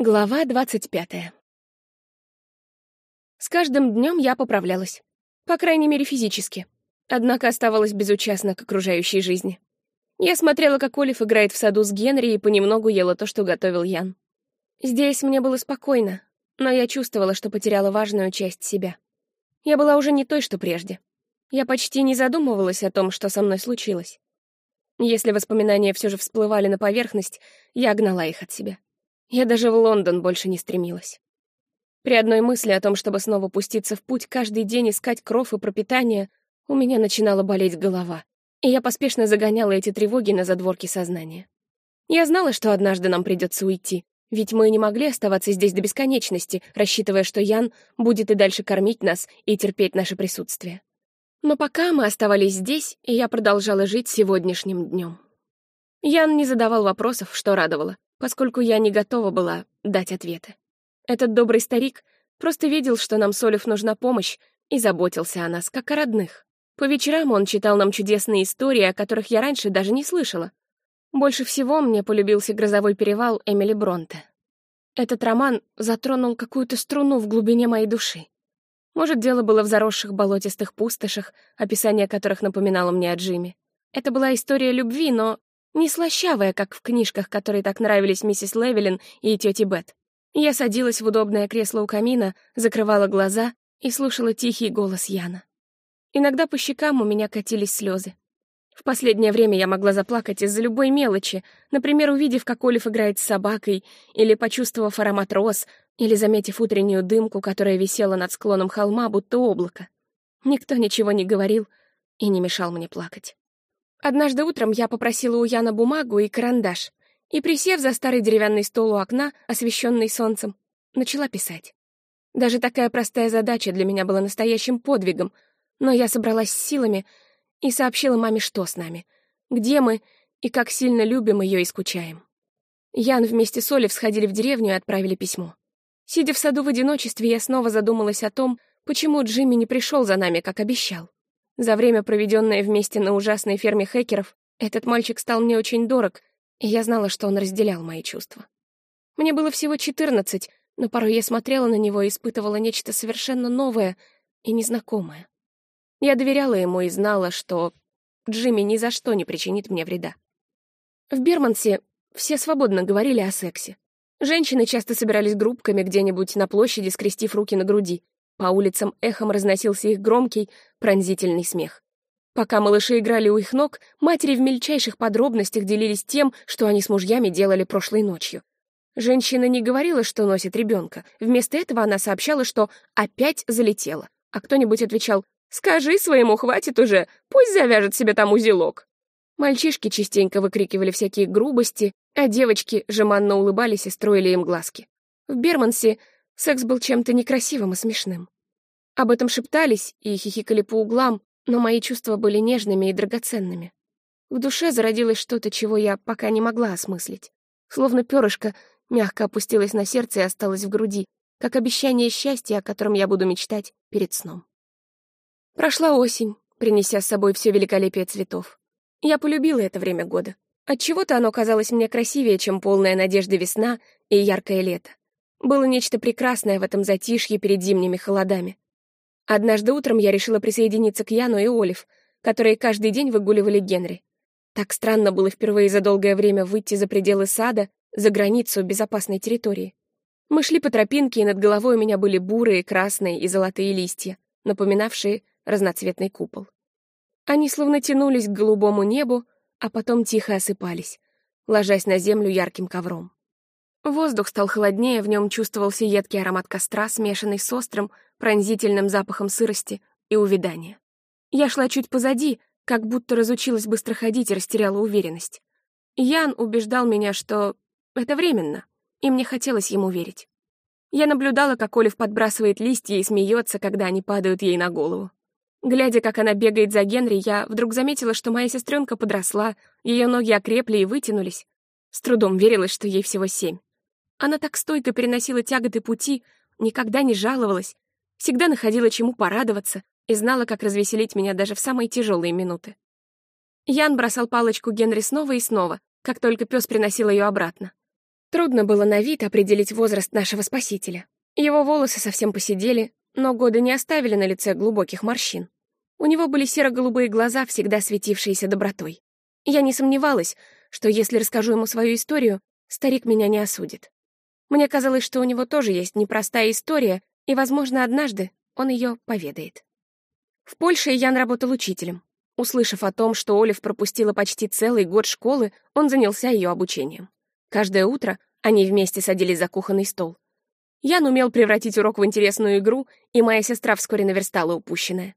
Глава двадцать пятая. С каждым днем я поправлялась. По крайней мере, физически. Однако оставалась безучастна к окружающей жизни. Я смотрела, как Олив играет в саду с Генри и понемногу ела то, что готовил Ян. Здесь мне было спокойно, но я чувствовала, что потеряла важную часть себя. Я была уже не той, что прежде. Я почти не задумывалась о том, что со мной случилось. Если воспоминания все же всплывали на поверхность, я гнала их от себя. Я даже в Лондон больше не стремилась. При одной мысли о том, чтобы снова пуститься в путь, каждый день искать кров и пропитание, у меня начинала болеть голова, и я поспешно загоняла эти тревоги на задворки сознания. Я знала, что однажды нам придется уйти, ведь мы не могли оставаться здесь до бесконечности, рассчитывая, что Ян будет и дальше кормить нас и терпеть наше присутствие. Но пока мы оставались здесь, и я продолжала жить сегодняшним днем. Ян не задавал вопросов, что радовало поскольку я не готова была дать ответы. Этот добрый старик просто видел, что нам с Олив нужна помощь, и заботился о нас, как о родных. По вечерам он читал нам чудесные истории, о которых я раньше даже не слышала. Больше всего мне полюбился «Грозовой перевал» Эмили Бронте. Этот роман затронул какую-то струну в глубине моей души. Может, дело было в заросших болотистых пустошах, описание которых напоминало мне о Джиме. Это была история любви, но не слащавая, как в книжках, которые так нравились миссис Левелин и тете Бет. Я садилась в удобное кресло у камина, закрывала глаза и слушала тихий голос Яна. Иногда по щекам у меня катились слезы. В последнее время я могла заплакать из-за любой мелочи, например, увидев, как Олив играет с собакой, или почувствовав аромат роз, или заметив утреннюю дымку, которая висела над склоном холма, будто облако. Никто ничего не говорил и не мешал мне плакать. Однажды утром я попросила у Яна бумагу и карандаш, и, присев за старый деревянный стол у окна, освещенный солнцем, начала писать. Даже такая простая задача для меня была настоящим подвигом, но я собралась с силами и сообщила маме, что с нами, где мы и как сильно любим ее и скучаем. Ян вместе с Олей всходили в деревню и отправили письмо. Сидя в саду в одиночестве, я снова задумалась о том, почему Джимми не пришел за нами, как обещал. За время, проведенное вместе на ужасной ферме хакеров, этот мальчик стал мне очень дорог, и я знала, что он разделял мои чувства. Мне было всего четырнадцать, но порой я смотрела на него и испытывала нечто совершенно новое и незнакомое. Я доверяла ему и знала, что Джимми ни за что не причинит мне вреда. В Бермансе все свободно говорили о сексе. Женщины часто собирались группками где-нибудь на площади, скрестив руки на груди. По улицам эхом разносился их громкий, пронзительный смех. Пока малыши играли у их ног, матери в мельчайших подробностях делились тем, что они с мужьями делали прошлой ночью. Женщина не говорила, что носит ребенка. Вместо этого она сообщала, что опять залетела. А кто-нибудь отвечал «Скажи своему, хватит уже, пусть завяжет себе там узелок». Мальчишки частенько выкрикивали всякие грубости, а девочки жеманно улыбались и строили им глазки. В Бермансе Секс был чем-то некрасивым и смешным. Об этом шептались и хихикали по углам, но мои чувства были нежными и драгоценными. В душе зародилось что-то, чего я пока не могла осмыслить. Словно перышко мягко опустилось на сердце и осталось в груди, как обещание счастья, о котором я буду мечтать перед сном. Прошла осень, принеся с собой все великолепие цветов. Я полюбила это время года. Отчего-то оно казалось мне красивее, чем полная надежды весна и яркое лето. Было нечто прекрасное в этом затишье перед зимними холодами. Однажды утром я решила присоединиться к Яну и Олив, которые каждый день выгуливали Генри. Так странно было впервые за долгое время выйти за пределы сада, за границу безопасной территории. Мы шли по тропинке, и над головой у меня были бурые, красные и золотые листья, напоминавшие разноцветный купол. Они словно тянулись к голубому небу, а потом тихо осыпались, ложась на землю ярким ковром. Воздух стал холоднее, в нем чувствовался едкий аромат костра, смешанный с острым, пронзительным запахом сырости и увядания. Я шла чуть позади, как будто разучилась быстро ходить и растеряла уверенность. Ян убеждал меня, что это временно, и мне хотелось ему верить. Я наблюдала, как Олив подбрасывает листья и смеется, когда они падают ей на голову. Глядя, как она бегает за Генри, я вдруг заметила, что моя сестренка подросла, ее ноги окрепли и вытянулись. С трудом верилось, что ей всего семь. Она так стойко переносила тяготы пути, никогда не жаловалась, всегда находила чему порадоваться и знала, как развеселить меня даже в самые тяжелые минуты. Ян бросал палочку Генри снова и снова, как только пес приносил ее обратно. Трудно было на вид определить возраст нашего спасителя. Его волосы совсем посидели, но годы не оставили на лице глубоких морщин. У него были серо-голубые глаза, всегда светившиеся добротой. Я не сомневалась, что если расскажу ему свою историю, старик меня не осудит. Мне казалось, что у него тоже есть непростая история, и, возможно, однажды он ее поведает. В Польше Ян работал учителем. Услышав о том, что Олив пропустила почти целый год школы, он занялся ее обучением. Каждое утро они вместе садились за кухонный стол. Ян умел превратить урок в интересную игру, и моя сестра вскоре наверстала упущенное.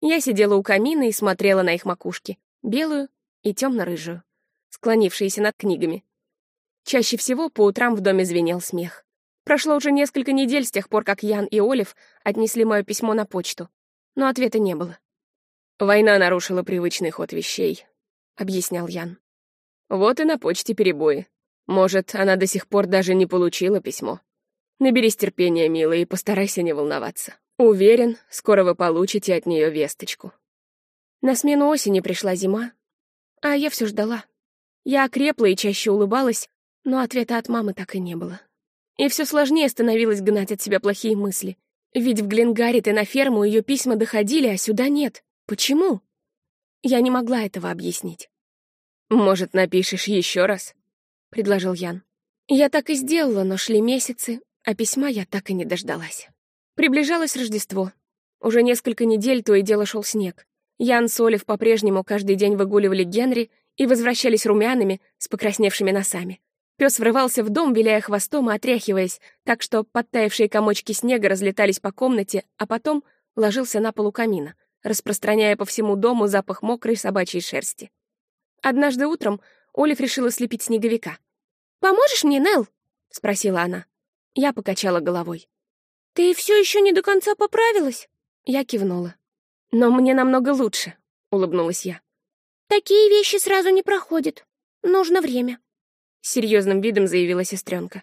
Я сидела у камина и смотрела на их макушки, белую и темно-рыжую, склонившиеся над книгами. Чаще всего по утрам в доме звенел смех. Прошло уже несколько недель с тех пор, как Ян и Олив отнесли мое письмо на почту, но ответа не было. «Война нарушила привычный ход вещей», — объяснял Ян. «Вот и на почте перебои. Может, она до сих пор даже не получила письмо. Наберись терпения, милый, и постарайся не волноваться. Уверен, скоро вы получите от нее весточку». На смену осени пришла зима, а я все ждала. Я окрепла и чаще улыбалась, но ответа от мамы так и не было. И все сложнее становилось гнать от себя плохие мысли. Ведь в Гленгарит и на ферму ее письма доходили, а сюда нет. Почему? Я не могла этого объяснить. «Может, напишешь еще раз?» — предложил Ян. Я так и сделала, но шли месяцы, а письма я так и не дождалась. Приближалось Рождество. Уже несколько недель то и дело шел снег. Ян с Олив по-прежнему каждый день выгуливали Генри и возвращались румяными, с покрасневшими носами. Пес врывался в дом, виляя хвостом и отряхиваясь, так что подтаявшие комочки снега разлетались по комнате, а потом ложился на полу камина, распространяя по всему дому запах мокрой собачьей шерсти. Однажды утром Олив решила слепить снеговика. «Поможешь мне, Нелл?» — спросила она. Я покачала головой. «Ты все еще не до конца поправилась?» Я кивнула. «Но мне намного лучше», — улыбнулась я. «Такие вещи сразу не проходят. Нужно время». — серьезным видом заявила сестренка.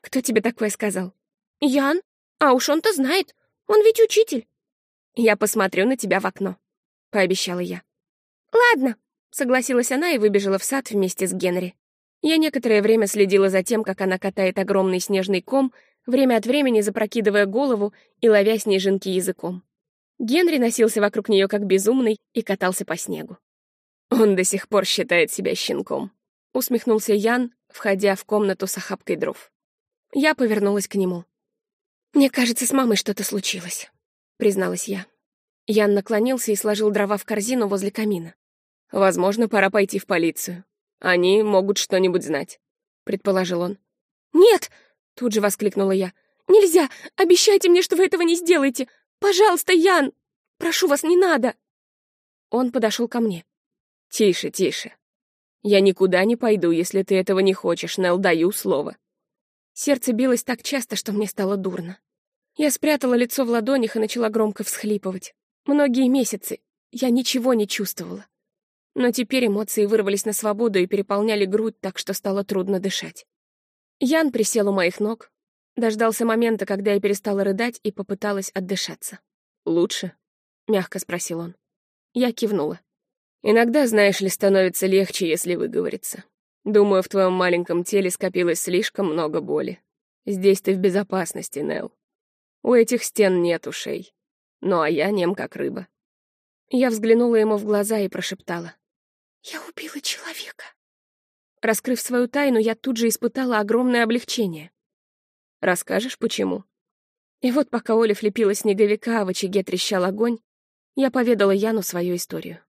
«Кто тебе такое сказал?» «Ян. А уж он-то знает. Он ведь учитель». «Я посмотрю на тебя в окно», — пообещала я. «Ладно», — согласилась она и выбежала в сад вместе с Генри. Я некоторое время следила за тем, как она катает огромный снежный ком, время от времени запрокидывая голову и ловя снежинки языком. Генри носился вокруг нее как безумный и катался по снегу. Он до сих пор считает себя щенком, — усмехнулся Ян, входя в комнату с охапкой дров. Я повернулась к нему. «Мне кажется, с мамой что-то случилось», — призналась я. Ян наклонился и сложил дрова в корзину возле камина. «Возможно, пора пойти в полицию. Они могут что-нибудь знать», — предположил он. «Нет!» — тут же воскликнула я. «Нельзя! Обещайте мне, что вы этого не сделаете! Пожалуйста, Ян! Прошу вас, не надо!» Он подошел ко мне. «Тише, тише. Я никуда не пойду, если ты этого не хочешь, Нел, даю слово. Сердце билось так часто, что мне стало дурно. Я спрятала лицо в ладонях и начала громко всхлипывать. Многие месяцы я ничего не чувствовала. Но теперь эмоции вырвались на свободу и переполняли грудь так, что стало трудно дышать. Ян присел у моих ног, дождался момента, когда я перестала рыдать и попыталась отдышаться. «Лучше?» — мягко спросил он. Я кивнула. Иногда, знаешь ли, становится легче, если выговориться. Думаю, в твоем маленьком теле скопилось слишком много боли. Здесь ты в безопасности, Нел. У этих стен нет ушей. Ну а я нем как рыба. Я взглянула ему в глаза и прошептала. «Я убила человека». Раскрыв свою тайну, я тут же испытала огромное облегчение. «Расскажешь, почему?» И вот пока Оля лепила снеговика, а в очаге трещал огонь, я поведала Яну свою историю.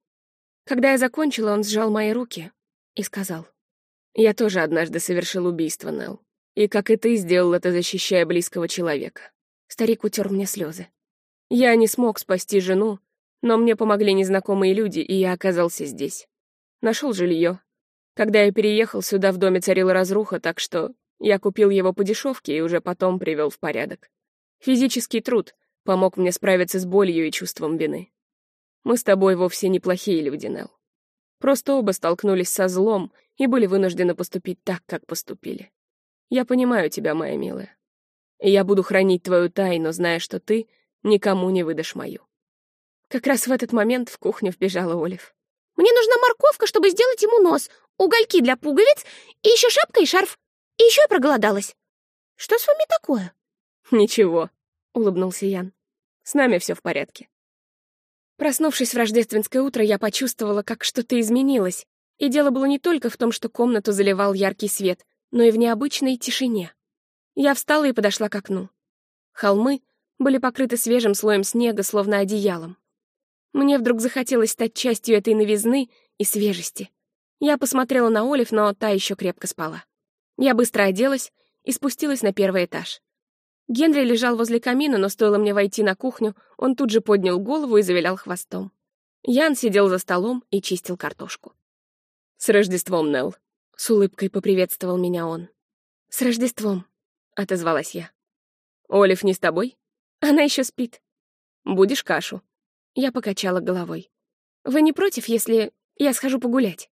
Когда я закончила, он сжал мои руки и сказал. «Я тоже однажды совершил убийство, Нелл. И, как и ты, сделал это, защищая близкого человека». Старик утер мне слезы. Я не смог спасти жену, но мне помогли незнакомые люди, и я оказался здесь. Нашел жилье. Когда я переехал, сюда в доме царила разруха, так что я купил его по дешевке и уже потом привел в порядок. Физический труд помог мне справиться с болью и чувством вины. Мы с тобой вовсе неплохие люди, Нел. Просто оба столкнулись со злом и были вынуждены поступить так, как поступили. Я понимаю тебя, моя милая. И я буду хранить твою тайну, зная, что ты никому не выдашь мою. Как раз в этот момент в кухню вбежала Олив. «Мне нужна морковка, чтобы сделать ему нос, угольки для пуговиц и еще шапка и шарф», И еще я проголодалась. Что с вами такое? Ничего, улыбнулся Ян. С нами все в порядке. Проснувшись в рождественское утро, я почувствовала, как что-то изменилось. И дело было не только в том, что комнату заливал яркий свет, но и в необычной тишине. Я встала и подошла к окну. Холмы были покрыты свежим слоем снега, словно одеялом. Мне вдруг захотелось стать частью этой новизны и свежести. Я посмотрела на Олив, но та еще крепко спала. Я быстро оделась и спустилась на первый этаж. Генри лежал возле камина, но стоило мне войти на кухню, он тут же поднял голову и завилял хвостом. Ян сидел за столом и чистил картошку. «С Рождеством, Нелл!» — с улыбкой поприветствовал меня он. «С Рождеством!» — отозвалась я. «Олив не с тобой?» «Она еще спит». «Будешь кашу?» Я покачала головой. «Вы не против, если я схожу погулять?»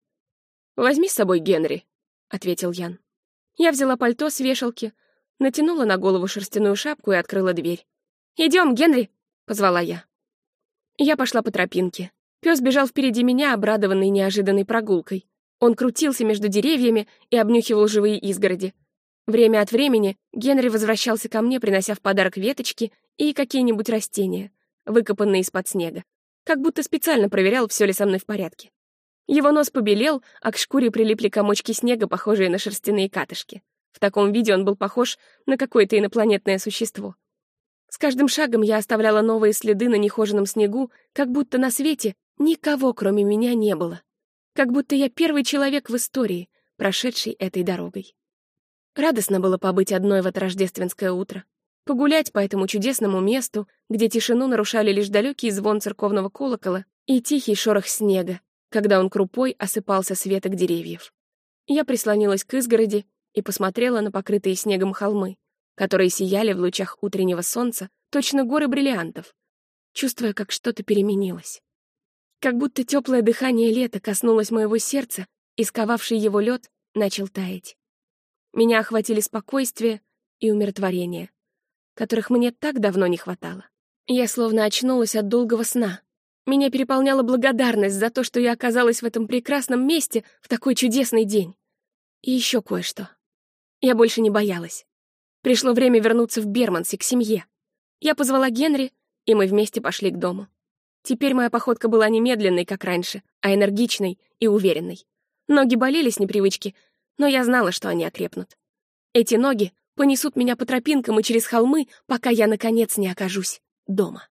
«Возьми с собой Генри», — ответил Ян. Я взяла пальто с вешалки, натянула на голову шерстяную шапку и открыла дверь. «Идем, Генри!» — позвала я. Я пошла по тропинке. Пес бежал впереди меня, обрадованный неожиданной прогулкой. Он крутился между деревьями и обнюхивал живые изгороди. Время от времени Генри возвращался ко мне, принося в подарок веточки и какие-нибудь растения, выкопанные из-под снега, как будто специально проверял, все ли со мной в порядке. Его нос побелел, а к шкуре прилипли комочки снега, похожие на шерстяные катышки. В таком виде он был похож на какое-то инопланетное существо. С каждым шагом я оставляла новые следы на нехоженном снегу, как будто на свете никого, кроме меня, не было. Как будто я первый человек в истории, прошедший этой дорогой. Радостно было побыть одной в это рождественское утро. Погулять по этому чудесному месту, где тишину нарушали лишь далекий звон церковного колокола и тихий шорох снега, когда он крупой осыпался с веток деревьев. Я прислонилась к изгороди и посмотрела на покрытые снегом холмы, которые сияли в лучах утреннего солнца, точно горы бриллиантов, чувствуя, как что-то переменилось. Как будто теплое дыхание лета коснулось моего сердца, и сковавший его лед начал таять. Меня охватили спокойствие и умиротворение, которых мне так давно не хватало. Я словно очнулась от долгого сна. Меня переполняла благодарность за то, что я оказалась в этом прекрасном месте в такой чудесный день. И еще кое-что. Я больше не боялась. Пришло время вернуться в Берманси, к семье. Я позвала Генри, и мы вместе пошли к дому. Теперь моя походка была не медленной, как раньше, а энергичной и уверенной. Ноги болели с непривычки, но я знала, что они окрепнут. Эти ноги понесут меня по тропинкам и через холмы, пока я, наконец, не окажусь дома.